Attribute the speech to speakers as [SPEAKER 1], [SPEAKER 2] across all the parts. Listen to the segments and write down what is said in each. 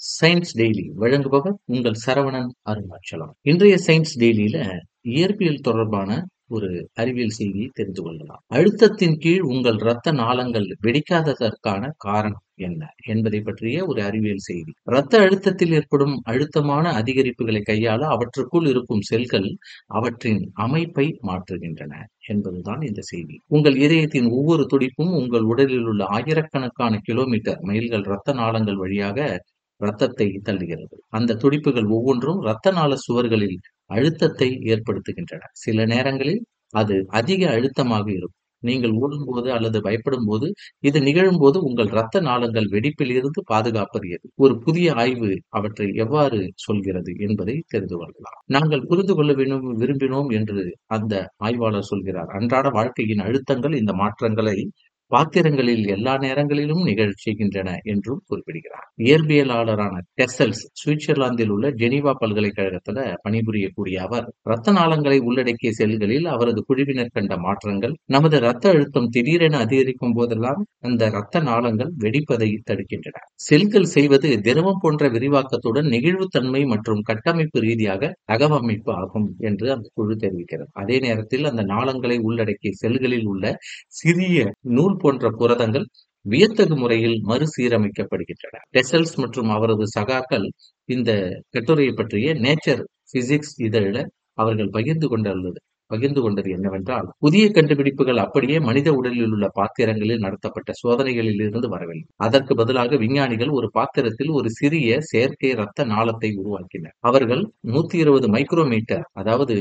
[SPEAKER 1] Science daily வழங்குபவர் உங்கள் சரவணன் அருணாச்சலம். இன்றைய சயின்ஸ் டெய்லியில இயற்பியல் தொடர்பான ஒரு அறிவியல் செய்தியை தெரிந்து கொள்ளலாம். அழுத்தத்தின் கீழ் உங்கள் இரத்த நாளங்கள் வெடிக்காததற்கான காரணம் என்ன என்பதை பற்றிய ஒரு அறிவியல் செய்தி. இரத்த அழுத்தத்தில் ஏற்படும் அழுத்தமான அதிகரிப்புகளை கையாள அவற்றுக்குள் இருக்கும் செல்கள் அவற்றின் அமைப்பை மாற்றுகின்றன என்பதுதான் இந்த செய்தி. உங்கள் இதயத்தின் ஒவ்வொரு துடிப்பும் உங்கள் உடலில் உள்ள ஆயிரக்கணக்கான கிலோமீட்டர் மைல்கள் இரத்த நாளங்கள் வழியாக இரத்தத்தை தள்ளுகிறது. அந்த துடிப்புகள் ஒவ்வொன்றும் இரத்த நாள சுவர்களில் அழுத்தத்தை ஏற்படுத்துகின்றன. சில நேரங்களில் அது அதிக அழுத்தமாக இருக்கும். நீங்கள் ஓடும்போது அல்லது பயப்படும் போது இது நிகழும் போது உங்கள் இரத்த நாளங்கள் வெடிப்பில் இருந்து பாதுகாப்பது எது ஒரு புதிய ஆய்வு அவற்றை எவ்வாறு சொல்கிறது என்பதை தெரிந்து கொள்ளலாம். நாங்கள் புரிந்து கொள்ள வேண்டும் விரும்பினோம் என்று அந்த ஆய்வாளர் சொல்கிறார். அன்றாட வாழ்க்கையின் அழுத்தங்கள் இந்த மாற்றங்களை பாத்திரங்களில் எல்லா நேரங்களிலும் நிகழச் செய்கின்றன என்றும் குறிப்பிடுகிறார். இயற்பியலாளரான டெசல்ஸ் சுவிட்சர்லாந்தில் உள்ள ஜெனீவா பல்கலைக்கழகத்துல பணிபுரியக்கூடிய அவர் இரத்த நாளங்களை உள்ளடக்கிய செல்களில் அவரது குழுவினர் கண்ட மாற்றங்கள் நமது இரத்த அழுத்தம் திடீரென அதிகரிக்கும் போதெல்லாம் அந்த இரத்த நாளங்கள் வெடிப்பதை தடுக்கின்றன. செல்கள் செய்வது திரவம் போன்ற விரிவாக்கத்துடன் நெகிழ்வுத்தன்மை மற்றும் கட்டமைப்பு ரீதியாக தகவமைப்பு ஆகும் என்று அந்த குழு தெரிவிக்கிறது. அதே நேரத்தில் அந்த நாளங்களை உள்ளடக்கிய செல்களில் உள்ள சிறிய நூல் போன்ற புரதங்கள் வியத்தகு முறையில் மறுசீரமைக்கப்படுகின்றன. டெசல்ஸ் மற்றும் அவரது சகாக்கள் இந்த கட்டுரையை பற்றிய நேச்சர் பிசிக்ஸ் இதழில் அவர்கள் பகிர்ந்து கொண்டுள்ளது. பகிர்ந்து கொண்டது என்னவென்றால் புதிய கண்டுபிடிப்புகள் அப்படியே மனித உடலில் உள்ள பாத்திரங்களில் நடத்தப்பட்ட சோதனைகளில் இருந்து வரவில்லை. அதற்கு பதிலாக விஞ்ஞானிகள் ஒரு பாத்திரத்தில் ஒரு சிறிய செயற்கை ரத்த நாளத்தை உருவாக்கினர். அவர்கள் நூத்தி இருபது மைக்ரோமீட்டர் அதாவது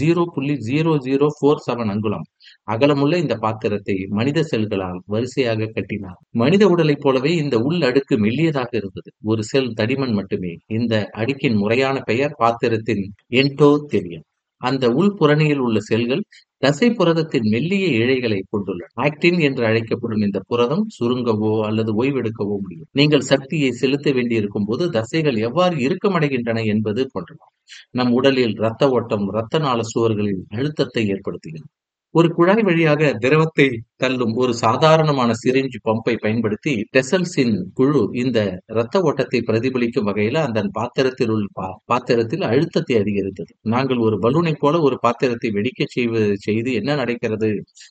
[SPEAKER 1] ஜீரோ புள்ளி ஜீரோ ஜீரோ போர் செவன் அங்குலம் அகலமுள்ள இந்த பாத்திரத்தை மனித செல்களால் வரிசையாக கட்டினார். மனித உடலைப் போலவே இந்த உள் அடுக்கு மெல்லியதாக இருந்தது. ஒரு செல் தடிமன் மட்டுமே. இந்த அடுக்கின் முறையான பெயர் பாத்திரத்தின் என்டோ தெரியும் அந்த உள்புறணியில் உள்ள செல்கள் தசை புரதத்தின் மெல்லிய இழைகளை கொண்டுள்ளன. ஆக்டின் என்று அழைக்கப்படும் இந்த புரதம் சுருங்கவோ அல்லது ஓய்வெடுக்கவோ முடியும். நீங்கள் சக்தியை செலுத்த வேண்டியிருக்கும் போது தசைகள் எவ்வாறு இறுக்கமடைகின்றன என்பது போன்றலாம் நம் உடலில் இரத்த ஓட்டம் இரத்த நாள சுவர்களில் அழுத்தத்தை ஏற்படுத்துகிறது. ஒரு குழாய் வழியாக திரவத்தை தள்ளும் ஒரு சாதாரணமான சிரிஞ்ச் பம்பை பயன்படுத்தி டெசல்ஸின் குழு இந்த இரத்த ஓட்டத்தை பிரதிபலிக்கும் வகையில அந்த பாத்திரத்தில் உள்ள பாத்திரத்தில் அழுத்தத்தை அதிகரித்தது. நாங்கள் ஒரு பலூனை போல ஒரு பாத்திரத்தை வெடிக்க செய்வது செய்து என்ன நடக்கிறது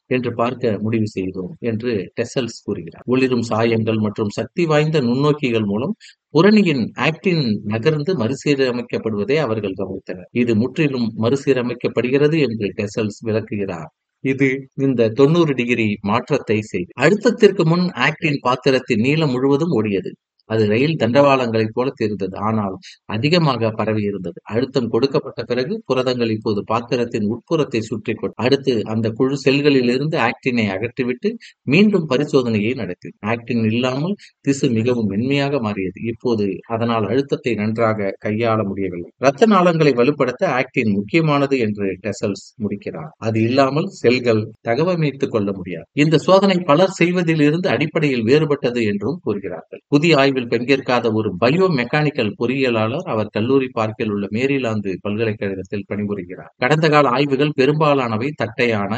[SPEAKER 1] என்று பார்க்க முடிவு செய்தோம் என்று டெசல்ஸ் கூறுகிறார். ஒளிரும் சாயங்கள் மற்றும் சக்தி வாய்ந்த நுண்ணோக்கிகள் மூலம் புரணியின் ஆக்டின் நகர்ந்து மறுசீரமைக்கப்படுவதை அவர்கள் கவனித்தனர். இது முற்றிலும் மறுசீரமைக்கப்படுகிறது என்று டெசல்ஸ் விளக்குகிறார். இது இந்த தொண்ணூறு டிகிரி மாற்றத்தை செய்து அழுத்தத்திற்கு முன் ஆக்டின் பாத்திரத்தின் நீளம் முழுவதும் ஓடியது. அது ரயில் தண்டவாளங்களைப் போல தெரிந்தது. ஆனால் அதிகமாக பரவி இருந்தது. அழுத்தம் கொடுக்கப்பட்ட பிறகு புரதங்கள் இப்போது பாத்திரத்தின் உட்புறத்தை சுற்றி அடுத்து அந்த குழு செல்களில் இருந்து ஆக்டினை அகற்றிவிட்டு மீண்டும் பரிசோதனையை நடத்தி. ஆக்டின் இல்லாமல் திசு மிகவும் மென்மையாக மாறியது. இப்போது அதனால் அழுத்தத்தை நன்றாக கையாள முடியவில்லை. இரத்த நாளங்களை வலுப்படுத்த ஆக்டின் முக்கியமானது என்று டெசல்ஸ் முடிக்கிறார். அது இல்லாமல் செல்கள் தகவமைத்துக் கொள்ள முடியாது. இந்த சோதனை பலர் செய்வதில் இருந்து அடிப்படையில் வேறுபட்டது என்றும் கூறுகிறார்கள். புதிய ஆய்வு ஆய்வில் பங்கேற்காத ஒரு பயோ மெக்கானிக்கல் பொறியியலாளர் அவர் கல்லூரி பார்க்கில் உள்ள மேரிலாந்து பல்கலைக்கழகத்தில் பணிபுரிகிறார். கடந்த கால ஆய்வுகள் பெரும்பாலானவை தட்டையான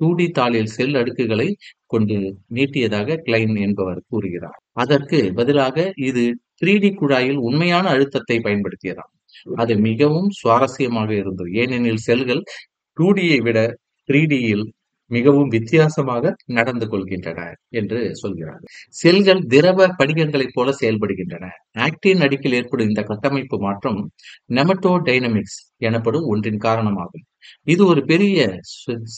[SPEAKER 1] டூடி தாளில் செல் அடுக்குகளை கொண்டு நீட்டியதாக கிளைன் என்பவர் கூறுகிறார். அதற்கு பதிலாக இது த்ரீ டி குழாயில் உண்மையான அழுத்தத்தை பயன்படுத்தியதாம். அது மிகவும் சுவாரஸ்யமாக இருந்தது. ஏனெனில் செல்கள் டூடியை விட த்ரீ டியில் மிகவும் வித்தியாசமாக நடந்து கொள்கின்றன என்று சொல்கிறார். செல்கள் திரவ படிகங்களைப் போல செயல்படுகின்றன. ஆக்டின் அடிக்கில் ஏற்படும் இந்த கட்டமைப்பு மாற்றம் நெமட்டோ டைனமிக்ஸ் எனப்படும் ஒன்றின் காரணமாகும். இது ஒரு பெரிய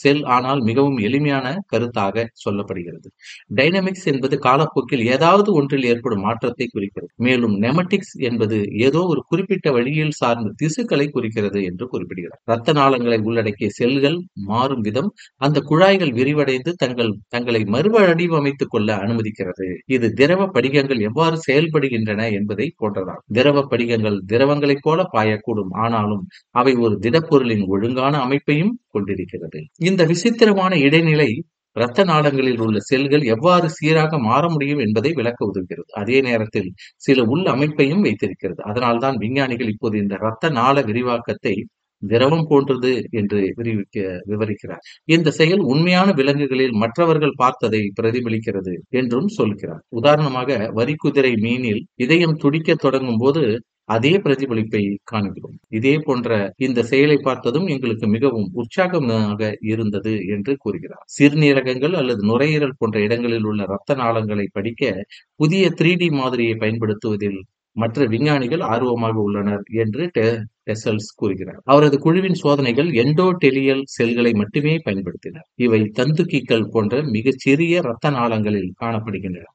[SPEAKER 1] செல் ஆனால் மிகவும் எளிமையான கருத்தாக சொல்லப்படுகிறது. டைனமிக்ஸ் என்பது காலப்போக்கில் ஏதாவது ஒன்றில் ஏற்படும் மாற்றத்தை குறிக்கிறது. மேலும் நெமட்டிக்ஸ் என்பது ஏதோ ஒரு குறிப்பிட்ட வழியில் சார்ந்த திசுக்களை குறிக்கிறது என்று குறிப்பிடுகிறார். இரத்த நாளங்களை உள்ளடக்கிய செல்கள் மாறும் விதம் அந்த குழாய்கள் விரிவடைந்து தங்கள் தங்களை மறுவடிவமைத்துக் கொள்ள அனுமதிக்கிறது. இது திரவ படிகங்கள் எவ்வாறு செயல்படுகின்றன என்பதை போன்றதாகும். திரவ படிகங்கள் திரவங்களைப் போல பாயக்கூடும். ஆனாலும் அவை ஒரு திடப்பொருளின் ஒழுங்கான விசித்திரமான அமைப்பையும் கொண்டிருக்கிறது. இந்த விசித்திரமான இடைநிலை இரத்த நாளங்களில் உள்ள செல்கள் எவ்வாறு சீராக மாற முடியும் என்பதை விளக்க உதவுகிறது. அதே நேரத்தில் சில உள் அமைப்பையும் வைத்திருக்கிறது. அதனால்தான் விஞ்ஞானிகள் இப்போது இந்த இரத்த நாள விரிவாக்கத்தை திரவம் போன்றது என்று விரிவிக்க விவரிக்கிறார். இந்த செயல் உண்மையான விலங்குகளில் மற்றவர்கள் பார்த்ததை பிரதிபலிக்கிறது என்றும் சொல்கிறார். உதாரணமாக வரிக்குதிரை மீனில் இதயம் துடிக்க தொடங்கும் போது அதே பிரதிபலிப்பை காண்கிறோம். இதே போன்ற இந்த செயலை பார்த்ததும் எங்களுக்கு மிகவும் உற்சாகமாக இருந்தது என்று கூறுகிறார். சிறுநீரகங்கள் அல்லது நுரையீரல் போன்ற இடங்களில் உள்ள இரத்த நாளங்களை படிக்க புதிய த்ரீ டி மாதிரியை பயன்படுத்துவதில் மற்ற விஞ்ஞானிகள் ஆர்வமாக உள்ளனர் என்று டெசல்ஸ் கூறுகிறார். அவரது குழுவின் சோதனைகள் எண்டோடெலியல் செல்களை மட்டுமே பயன்படுத்தின. இவை தந்துக்கிகள் போன்ற மிகச்சிறிய இரத்த நாளங்களில் காணப்படுகின்றன.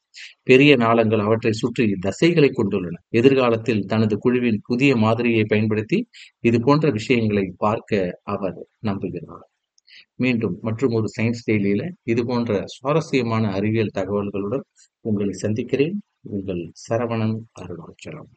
[SPEAKER 1] பெரிய நாளங்கள் அவற்றை சுற்றி தசைகளை கொண்டுள்ளன. எதிர்காலத்தில் தனது குழுவின் புதிய மாதிரியை பயன்படுத்தி இது போன்ற விஷயங்களை பார்க்க அவர் நம்புகிறார். மீண்டும் மற்றும் ஒரு சயின்ஸ் டெய்லியில இது போன்ற சுவாரஸ்யமான அறிவியல் தகவல்களுடன் உங்களை சந்திக்கிறேன். உங்கள் சரவணன் அருணாச்சலம்.